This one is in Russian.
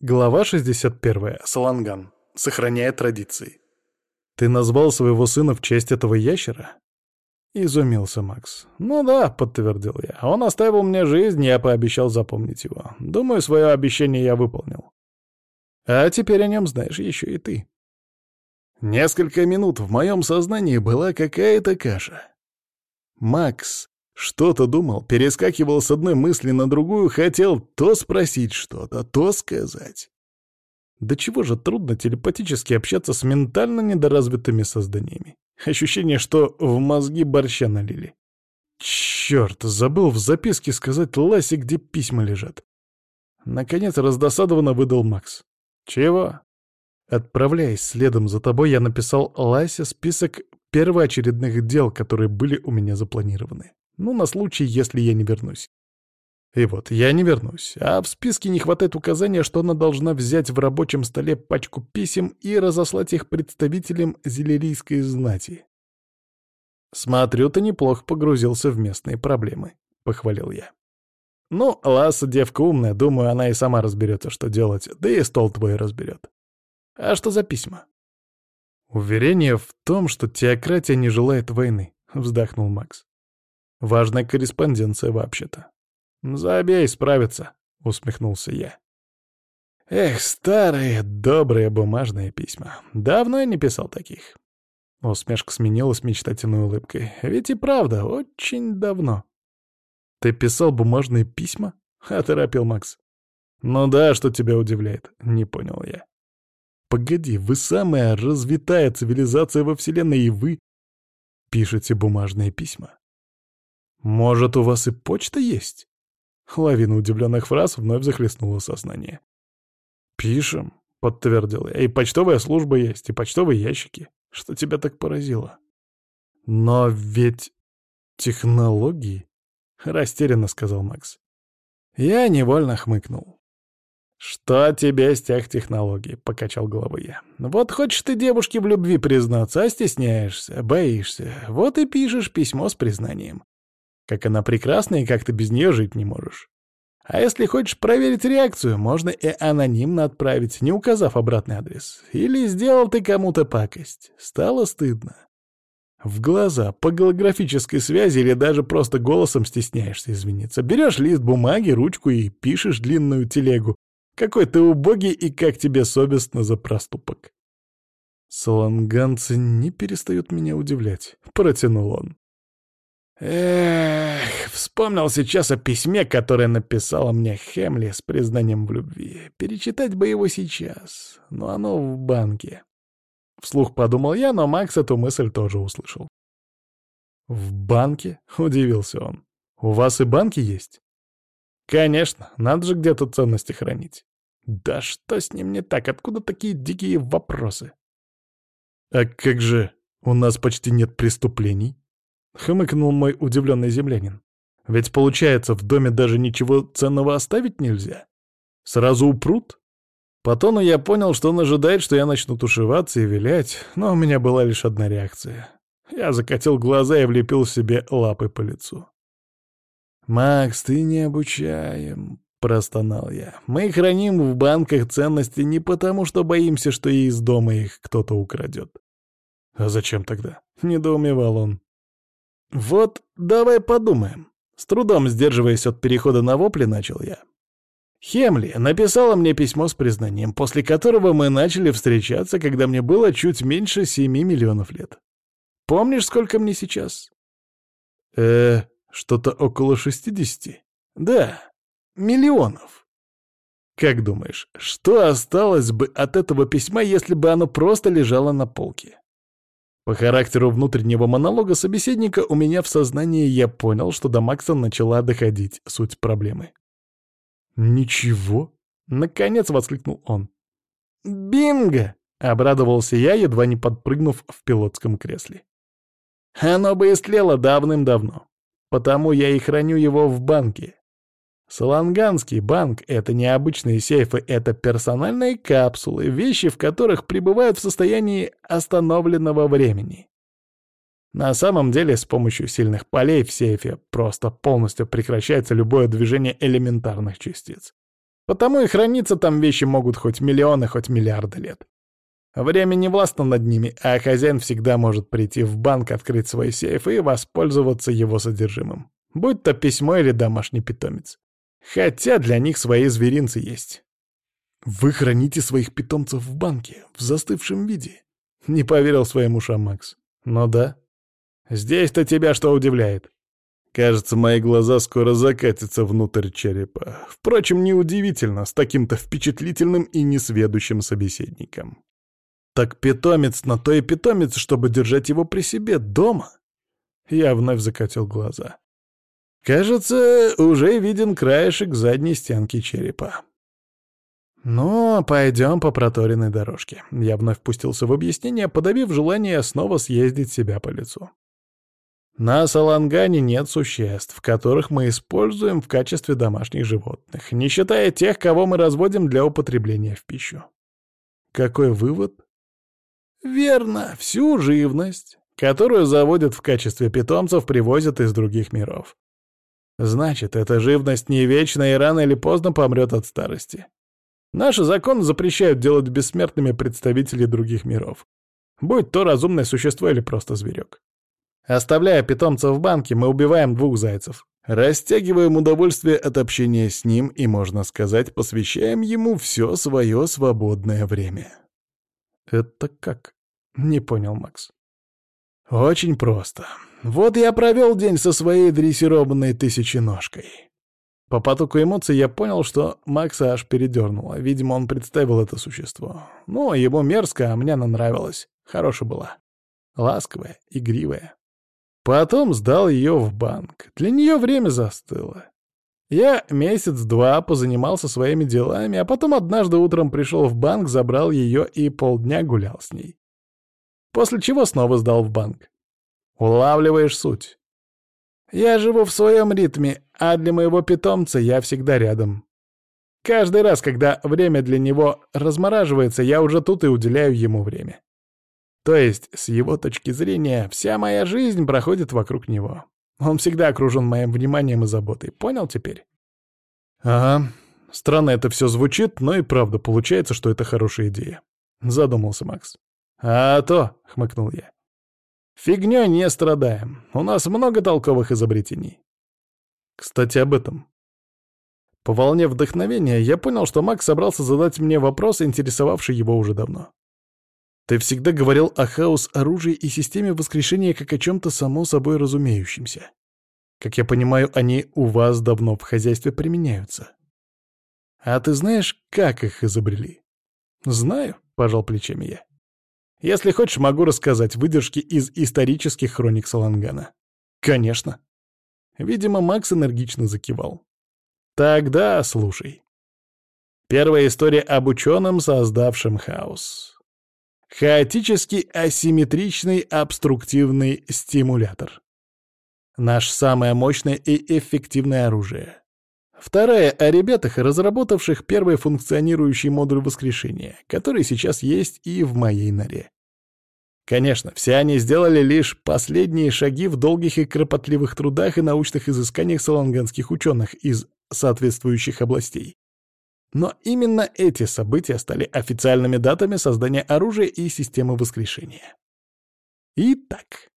Глава 61. Саланган. Сохраняя традиции. «Ты назвал своего сына в честь этого ящера?» Изумился Макс. «Ну да», — подтвердил я. «Он оставил мне жизнь, я пообещал запомнить его. Думаю, свое обещание я выполнил. А теперь о нем знаешь еще и ты». Несколько минут в моем сознании была какая-то каша. Макс что-то думал, перескакивал с одной мысли на другую, хотел то спросить что-то, то сказать. Да чего же трудно телепатически общаться с ментально недоразвитыми созданиями. Ощущение, что в мозги борща налили. Черт, забыл в записке сказать Ласе, где письма лежат. Наконец раздосадованно выдал Макс. Чего? Отправляясь следом за тобой, я написал Ласе список первоочередных дел, которые были у меня запланированы. Ну, на случай, если я не вернусь. И вот, я не вернусь, а в списке не хватает указания, что она должна взять в рабочем столе пачку писем и разослать их представителям зелерийской знати. «Смотрю, ты неплохо погрузился в местные проблемы», — похвалил я. «Ну, Ласса девка умная, думаю, она и сама разберется, что делать, да и стол твой разберет. А что за письма?» «Уверение в том, что теократия не желает войны», — вздохнул Макс. Важная корреспонденция вообще-то. «Забей, справится», — усмехнулся я. Эх, старые, добрые бумажные письма. Давно я не писал таких. Усмешка сменилась мечтательной улыбкой. Ведь и правда, очень давно. «Ты писал бумажные письма?» — оторопил Макс. «Ну да, что тебя удивляет?» — не понял я. «Погоди, вы самая развитая цивилизация во Вселенной, и вы пишете бумажные письма?» «Может, у вас и почта есть?» Лавина удивленных фраз вновь захлестнула сознание. «Пишем», — подтвердил я, — «и почтовая служба есть, и почтовые ящики. Что тебя так поразило?» «Но ведь технологии...» — растерянно сказал Макс. Я невольно хмыкнул. «Что тебе с тех технологий?» — покачал головой я. «Вот хочешь ты девушке в любви признаться, а стесняешься, боишься. Вот и пишешь письмо с признанием. Как она прекрасна и как ты без нее жить не можешь. А если хочешь проверить реакцию, можно и анонимно отправить, не указав обратный адрес. Или сделал ты кому-то пакость. Стало стыдно. В глаза, по голографической связи или даже просто голосом стесняешься извиниться. Берешь лист бумаги, ручку и пишешь длинную телегу. Какой ты убогий и как тебе совестно за проступок. Саланганцы не перестают меня удивлять, протянул он. Эх, вспомнил сейчас о письме, которое написала мне Хемли с признанием в любви. Перечитать бы его сейчас, но оно в банке. Вслух подумал я, но Макс эту мысль тоже услышал. «В банке?» — удивился он. «У вас и банки есть?» «Конечно, надо же где-то ценности хранить». «Да что с ним не так? Откуда такие дикие вопросы?» «А как же, у нас почти нет преступлений?» — хмыкнул мой удивленный землянин. «Ведь получается, в доме даже ничего ценного оставить нельзя? Сразу упрут?» По тону я понял, что он ожидает, что я начну тушеваться и вилять, но у меня была лишь одна реакция. Я закатил глаза и влепил себе лапы по лицу. «Макс, ты не обучаем», — простонал я. «Мы храним в банках ценности не потому, что боимся, что из дома их кто-то украдет». «А зачем тогда?» — недоумевал он. «Вот давай подумаем». С трудом сдерживаясь от перехода на вопли, начал я. Хемли написала мне письмо с признанием, после которого мы начали встречаться, когда мне было чуть меньше семи миллионов лет. Помнишь, сколько мне сейчас? Э, что-то около шестидесяти. Да, миллионов. Как думаешь, что осталось бы от этого письма, если бы оно просто лежало на полке? По характеру внутреннего монолога собеседника у меня в сознании я понял, что до Макса начала доходить суть проблемы. «Ничего?» — наконец воскликнул он. «Бинго!» — обрадовался я, едва не подпрыгнув в пилотском кресле. «Оно бы истлело давным-давно, потому я и храню его в банке. Саланганский банк — это не обычные сейфы, это персональные капсулы, вещи в которых пребывают в состоянии остановленного времени. На самом деле, с помощью сильных полей в сейфе просто полностью прекращается любое движение элементарных частиц. Потому и храниться там вещи могут хоть миллионы, хоть миллиарды лет. Время не властно над ними, а хозяин всегда может прийти в банк, открыть свой сейф и воспользоваться его содержимым. Будь то письмо или домашний питомец. Хотя для них свои зверинцы есть. «Вы храните своих питомцев в банке, в застывшем виде?» Не поверил своим ушам Макс. «Ну да. Здесь-то тебя что удивляет?» Кажется, мои глаза скоро закатятся внутрь черепа. Впрочем, неудивительно, с таким-то впечатлительным и несведущим собеседником. Так питомец на то и питомец, чтобы держать его при себе дома. Я вновь закатил глаза. Кажется, уже виден краешек задней стенки черепа. «Ну, пойдем по проторенной дорожке». Я вновь впустился в объяснение, подавив желание снова съездить себя по лицу. На Салангане нет существ, которых мы используем в качестве домашних животных, не считая тех, кого мы разводим для употребления в пищу. Какой вывод? Верно, всю живность, которую заводят в качестве питомцев, привозят из других миров. Значит, эта живность не вечна и рано или поздно помрет от старости. Наши законы запрещают делать бессмертными представителей других миров. Будь то разумное существо или просто зверек. Оставляя питомца в банке, мы убиваем двух зайцев. Растягиваем удовольствие от общения с ним и, можно сказать, посвящаем ему все свое свободное время. «Это как?» — не понял Макс. «Очень просто. Вот я провел день со своей дрессированной тысяченожкой. По потоку эмоций я понял, что Макса аж передернуло. Видимо, он представил это существо. Ну, ему мерзко, а мне она нравилась. Хорошая была. Ласковая, игривая. Потом сдал ее в банк. Для нее время застыло. Я месяц-два позанимался своими делами, а потом однажды утром пришел в банк, забрал ее и полдня гулял с ней. После чего снова сдал в банк. Улавливаешь суть. Я живу в своем ритме, а для моего питомца я всегда рядом. Каждый раз, когда время для него размораживается, я уже тут и уделяю ему время. То есть, с его точки зрения, вся моя жизнь проходит вокруг него. Он всегда окружен моим вниманием и заботой. Понял теперь? Ага. Странно это все звучит, но и правда получается, что это хорошая идея. Задумался Макс. А то, хмыкнул я. Фигнёй не страдаем. У нас много толковых изобретений. Кстати, об этом. По волне вдохновения я понял, что Макс собрался задать мне вопрос, интересовавший его уже давно. Ты всегда говорил о хаос оружии и системе воскрешения как о чем-то само собой разумеющемся. Как я понимаю, они у вас давно в хозяйстве применяются. А ты знаешь, как их изобрели? Знаю, пожал плечами я. Если хочешь, могу рассказать выдержки из исторических хроник Салангана. Конечно. Видимо, Макс энергично закивал. Тогда слушай. Первая история об ученом, создавшем хаос. Хаотический асимметричный обструктивный стимулятор. Наш самое мощное и эффективное оружие. Вторая — о ребятах, разработавших первый функционирующий модуль воскрешения, который сейчас есть и в моей норе. Конечно, все они сделали лишь последние шаги в долгих и кропотливых трудах и научных изысканиях саланганских ученых из соответствующих областей. Но именно эти события стали официальными датами создания оружия и системы воскрешения. Итак,